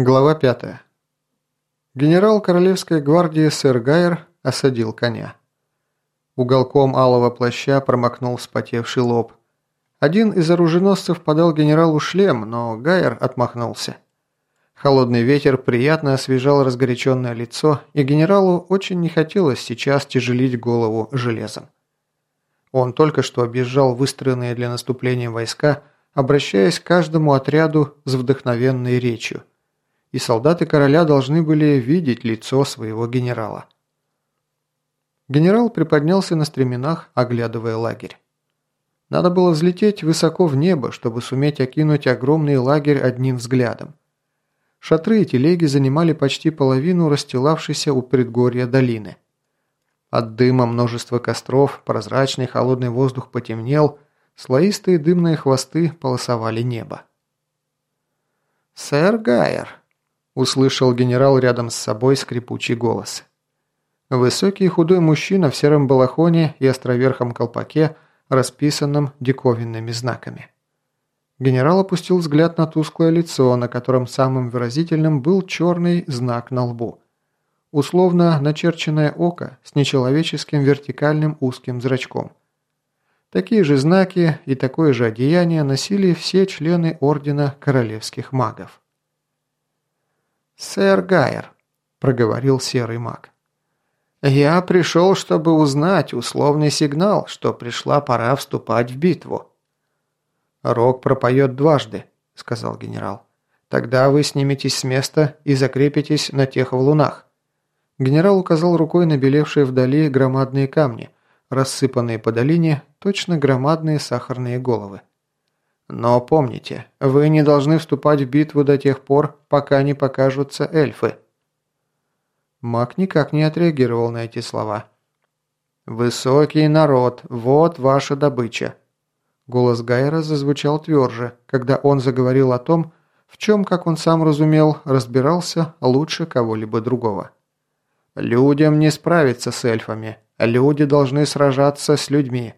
Глава 5. Генерал Королевской гвардии сэр Гайер осадил коня. Уголком алого плаща промокнул вспотевший лоб. Один из оруженосцев подал генералу шлем, но Гайер отмахнулся. Холодный ветер приятно освежал разгоряченное лицо, и генералу очень не хотелось сейчас тяжелить голову железом. Он только что объезжал выстроенные для наступления войска, обращаясь к каждому отряду с вдохновенной речью – и солдаты короля должны были видеть лицо своего генерала. Генерал приподнялся на стременах, оглядывая лагерь. Надо было взлететь высоко в небо, чтобы суметь окинуть огромный лагерь одним взглядом. Шатры и телеги занимали почти половину расстилавшейся у предгорья долины. От дыма множество костров, прозрачный холодный воздух потемнел, слоистые дымные хвосты полосовали небо. «Сэр Гайер», услышал генерал рядом с собой скрипучий голос. Высокий худой мужчина в сером балахоне и островерхом колпаке, расписанном диковинными знаками. Генерал опустил взгляд на тусклое лицо, на котором самым выразительным был черный знак на лбу. Условно начерченное око с нечеловеческим вертикальным узким зрачком. Такие же знаки и такое же одеяние носили все члены Ордена Королевских Магов. «Сэр Гайер», – проговорил серый маг. «Я пришел, чтобы узнать условный сигнал, что пришла пора вступать в битву». «Рог пропоет дважды», – сказал генерал. «Тогда вы сниметесь с места и закрепитесь на тех валунах». Генерал указал рукой на белевшие вдали громадные камни, рассыпанные по долине, точно громадные сахарные головы. Но помните, вы не должны вступать в битву до тех пор, пока не покажутся эльфы». Маг никак не отреагировал на эти слова. «Высокий народ, вот ваша добыча». Голос Гайера зазвучал тверже, когда он заговорил о том, в чем, как он сам разумел, разбирался лучше кого-либо другого. «Людям не справиться с эльфами. Люди должны сражаться с людьми.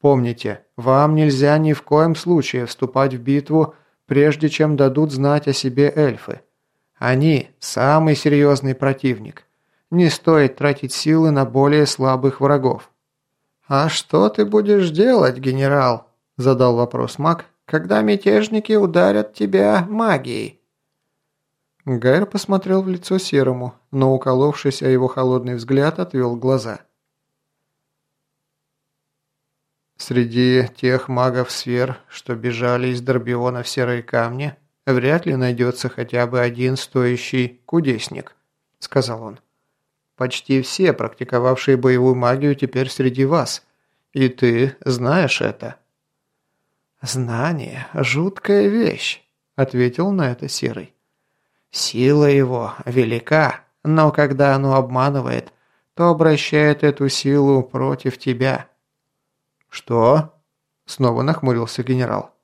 Помните, вам нельзя ни в коем случае вступать в битву, прежде чем дадут знать о себе эльфы. Они – самый серьезный противник. Не стоит тратить силы на более слабых врагов. «А что ты будешь делать, генерал?» – задал вопрос маг, – «когда мятежники ударят тебя магией». Гайр посмотрел в лицо Серому, но, уколовшись о его холодный взгляд, отвел глаза – Среди тех магов сфер, что бежали из Дорбиона в серые камни, вряд ли найдется хотя бы один стоящий кудесник», — сказал он. «Почти все, практиковавшие боевую магию, теперь среди вас. И ты знаешь это». «Знание – жуткая вещь», – ответил на это Серый. «Сила его велика, но когда оно обманывает, то обращает эту силу против тебя». «Что?» – снова нахмурился генерал.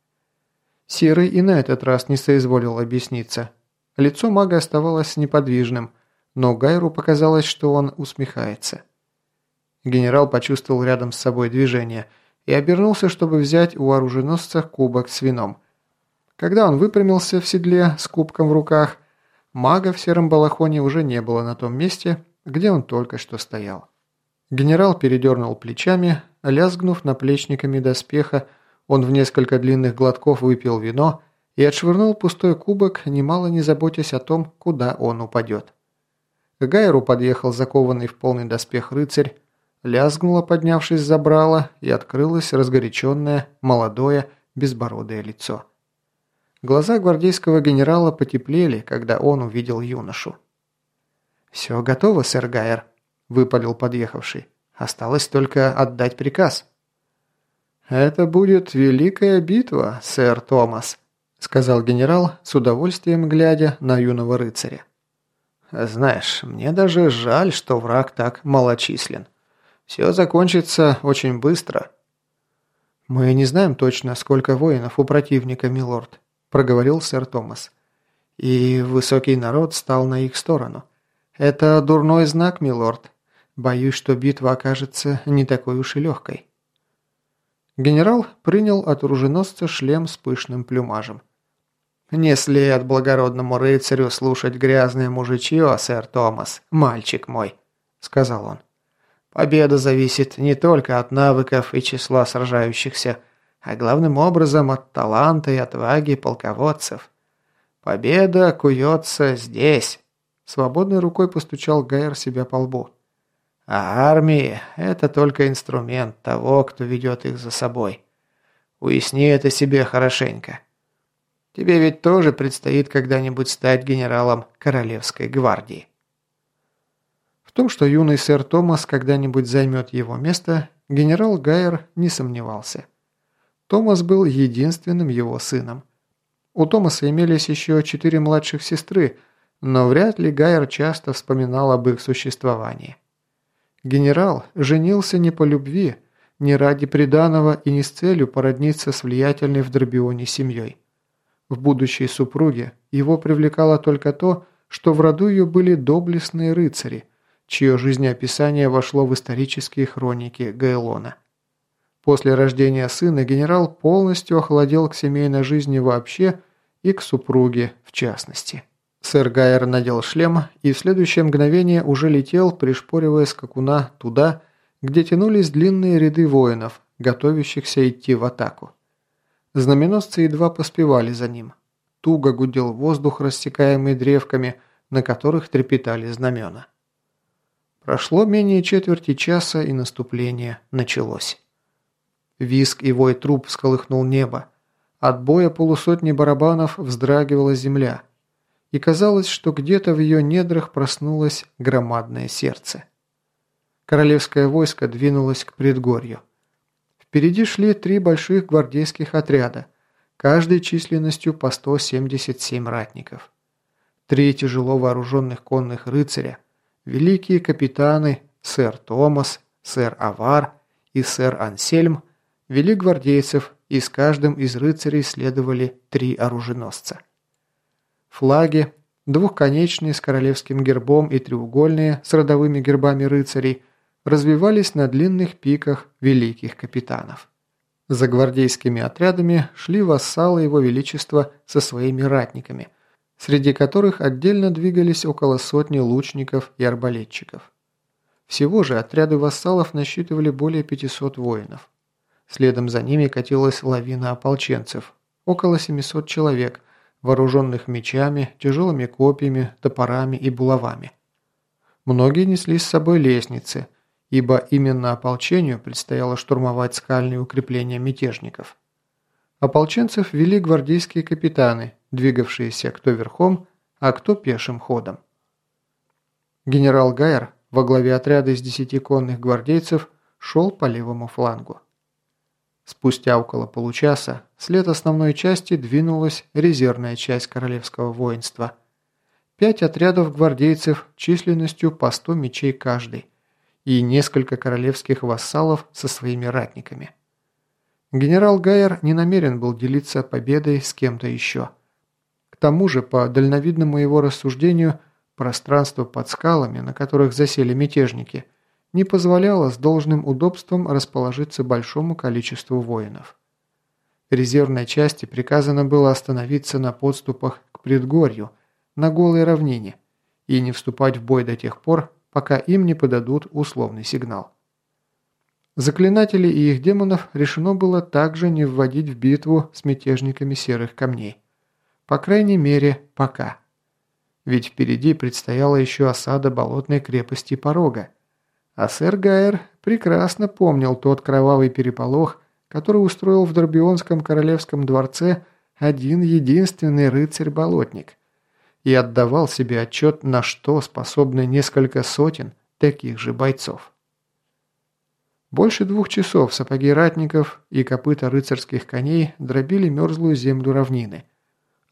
Серый и на этот раз не соизволил объясниться. Лицо мага оставалось неподвижным, но Гайру показалось, что он усмехается. Генерал почувствовал рядом с собой движение и обернулся, чтобы взять у оруженосца кубок с вином. Когда он выпрямился в седле с кубком в руках, мага в сером балахоне уже не было на том месте, где он только что стоял. Генерал передернул плечами, лязгнув наплечниками доспеха, он в несколько длинных глотков выпил вино и отшвырнул пустой кубок, немало не заботясь о том, куда он упадет. К Гайру подъехал закованный в полный доспех рыцарь, лязгнуло, поднявшись за брала, и открылось разгоряченное, молодое, безбородое лицо. Глаза гвардейского генерала потеплели, когда он увидел юношу. «Все готово, сэр Гайер», – выпалил подъехавший. «Осталось только отдать приказ». «Это будет великая битва, сэр Томас», – сказал генерал, с удовольствием глядя на юного рыцаря. «Знаешь, мне даже жаль, что враг так малочислен. Все закончится очень быстро». «Мы не знаем точно, сколько воинов у противника, милорд», – проговорил сэр Томас. «И высокий народ стал на их сторону. Это дурной знак, милорд. Боюсь, что битва окажется не такой уж и легкой». Генерал принял от оруженосца шлем с пышным плюмажем. «Не след благородному рыцарю слушать грязное мужичье, сэр Томас, мальчик мой», — сказал он. «Победа зависит не только от навыков и числа сражающихся, а главным образом от таланта и отваги полководцев. Победа куется здесь». Свободной рукой постучал Гайер себя по лбу. «А армии – это только инструмент того, кто ведет их за собой. Уясни это себе хорошенько. Тебе ведь тоже предстоит когда-нибудь стать генералом Королевской гвардии. В том, что юный сэр Томас когда-нибудь займет его место, генерал Гайер не сомневался. Томас был единственным его сыном. У Томаса имелись еще четыре младших сестры, но вряд ли Гайер часто вспоминал об их существовании. Генерал женился не по любви, не ради приданого и не с целью породниться с влиятельной в Дробионе семьей. В будущей супруге его привлекало только то, что в роду ее были доблестные рыцари, чье жизнеописание вошло в исторические хроники Гайлона. После рождения сына генерал полностью охладел к семейной жизни вообще и к супруге в частности. Сэр Гайер надел шлем и в следующее мгновение уже летел, пришпоривая скакуна туда, где тянулись длинные ряды воинов, готовящихся идти в атаку. Знаменосцы едва поспевали за ним. Туго гудел воздух, рассекаемый древками, на которых трепетали знамена. Прошло менее четверти часа, и наступление началось. Виск и вой труп всколыхнул небо. От боя полусотни барабанов вздрагивала земля. И казалось, что где-то в ее недрах проснулось громадное сердце. Королевское войско двинулось к предгорью. Впереди шли три больших гвардейских отряда, каждый численностью по 177 ратников. Три тяжело вооруженных конных рыцаря, великие капитаны сэр Томас, сэр Авар и сэр Ансельм вели гвардейцев, и с каждым из рыцарей следовали три оруженосца. Флаги, двухконечные с королевским гербом и треугольные с родовыми гербами рыцарей – развивались на длинных пиках великих капитанов. За гвардейскими отрядами шли вассалы его величества со своими ратниками, среди которых отдельно двигались около сотни лучников и арбалетчиков. Всего же отряды вассалов насчитывали более 500 воинов. Следом за ними катилась лавина ополченцев, около 700 человек, вооруженных мечами, тяжелыми копьями, топорами и булавами. Многие несли с собой лестницы, ибо именно ополчению предстояло штурмовать скальные укрепления мятежников. Ополченцев вели гвардейские капитаны, двигавшиеся кто верхом, а кто пешим ходом. Генерал Гайер во главе отряда из десяти конных гвардейцев шел по левому флангу. Спустя около получаса вслед основной части двинулась резервная часть королевского воинства. Пять отрядов гвардейцев численностью по 100 мечей каждый, и несколько королевских вассалов со своими ратниками. Генерал Гайер не намерен был делиться победой с кем-то еще. К тому же, по дальновидному его рассуждению, пространство под скалами, на которых засели мятежники, не позволяло с должным удобством расположиться большому количеству воинов. Резервной части приказано было остановиться на подступах к предгорью, на голой равнине, и не вступать в бой до тех пор, пока им не подадут условный сигнал. Заклинатели и их демонов решено было также не вводить в битву с мятежниками серых камней. По крайней мере, пока. Ведь впереди предстояла еще осада болотной крепости Порога. А сэр Гайер прекрасно помнил тот кровавый переполох, который устроил в Дорбионском королевском дворце один единственный рыцарь-болотник – и отдавал себе отчет, на что способны несколько сотен таких же бойцов. Больше двух часов сапоги ратников и копыта рыцарских коней дробили мерзлую землю равнины,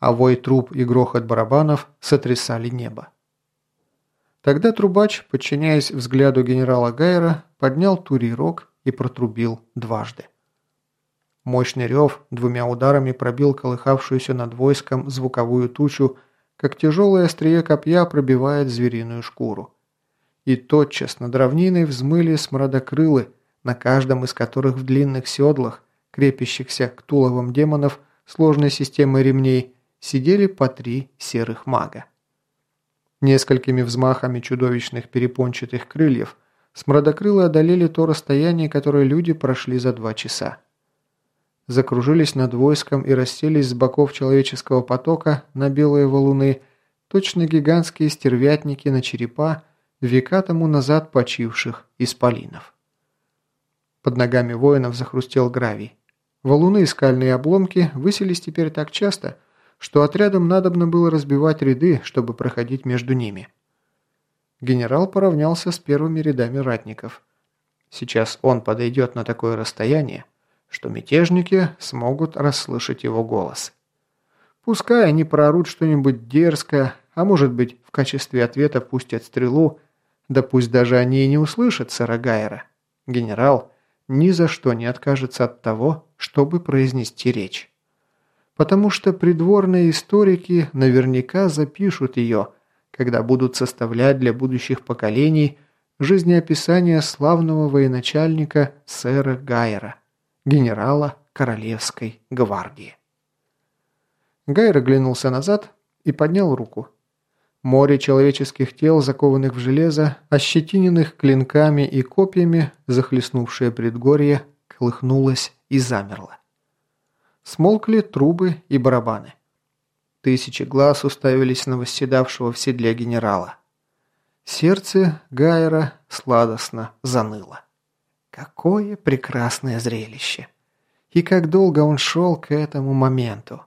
а вой труп и грохот барабанов сотрясали небо. Тогда трубач, подчиняясь взгляду генерала Гайера, поднял турий рог и протрубил дважды. Мощный рев двумя ударами пробил колыхавшуюся над войском звуковую тучу как тяжелое острие копья пробивает звериную шкуру. И тотчас над равниной взмыли смрадокрылы, на каждом из которых в длинных седлах, крепящихся к туловам демонов сложной системой ремней, сидели по три серых мага. Несколькими взмахами чудовищных перепончатых крыльев смрадокрылы одолели то расстояние, которое люди прошли за два часа. Закружились над войском и расселись с боков человеческого потока на белые валуны, точно гигантские стервятники на черепа, века тому назад почивших исполинов. Под ногами воинов захрустел гравий. Валуны и скальные обломки высились теперь так часто, что отрядам надобно было разбивать ряды, чтобы проходить между ними. Генерал поравнялся с первыми рядами ратников. Сейчас он подойдет на такое расстояние, что мятежники смогут расслышать его голос. Пускай они проорут что-нибудь дерзкое, а может быть в качестве ответа пустят стрелу, да пусть даже они и не услышат сэра Гайера. Генерал ни за что не откажется от того, чтобы произнести речь потому что придворные историки наверняка запишут ее, когда будут составлять для будущих поколений жизнеописание славного военачальника сэра Гайера, генерала Королевской гвардии. Гайер оглянулся назад и поднял руку. Море человеческих тел, закованных в железо, ощетиненных клинками и копьями, захлестнувшее предгорье, колыхнулось и замерло. Смолкли трубы и барабаны. Тысячи глаз уставились на восседавшего в седле генерала. Сердце Гайера сладостно заныло. Какое прекрасное зрелище! И как долго он шел к этому моменту.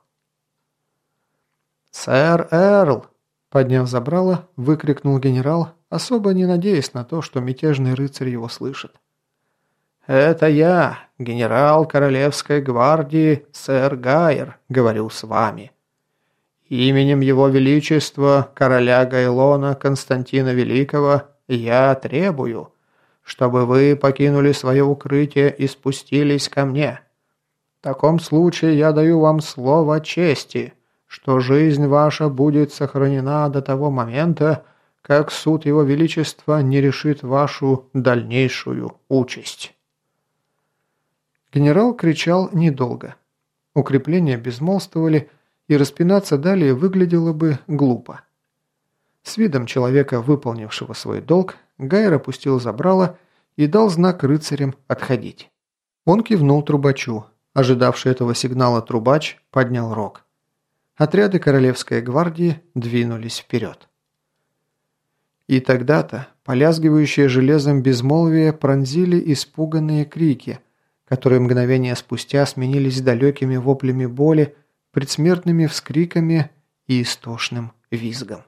«Сэр Эрл!» – подняв забрало, выкрикнул генерал, особо не надеясь на то, что мятежный рыцарь его слышит. «Это я, генерал Королевской гвардии сэр Гайер, говорю с вами. Именем Его Величества, короля Гайлона Константина Великого, я требую, чтобы вы покинули свое укрытие и спустились ко мне. В таком случае я даю вам слово чести, что жизнь ваша будет сохранена до того момента, как суд Его Величества не решит вашу дальнейшую участь». Генерал кричал недолго. Укрепления безмолвствовали, и распинаться далее выглядело бы глупо. С видом человека, выполнившего свой долг, Гайр опустил забрало и дал знак рыцарям отходить. Он кивнул трубачу. Ожидавший этого сигнала трубач поднял рог. Отряды Королевской гвардии двинулись вперед. И тогда-то полязгивающие железом безмолвие пронзили испуганные крики, которые мгновение спустя сменились далекими воплями боли, предсмертными вскриками и истошным визгом.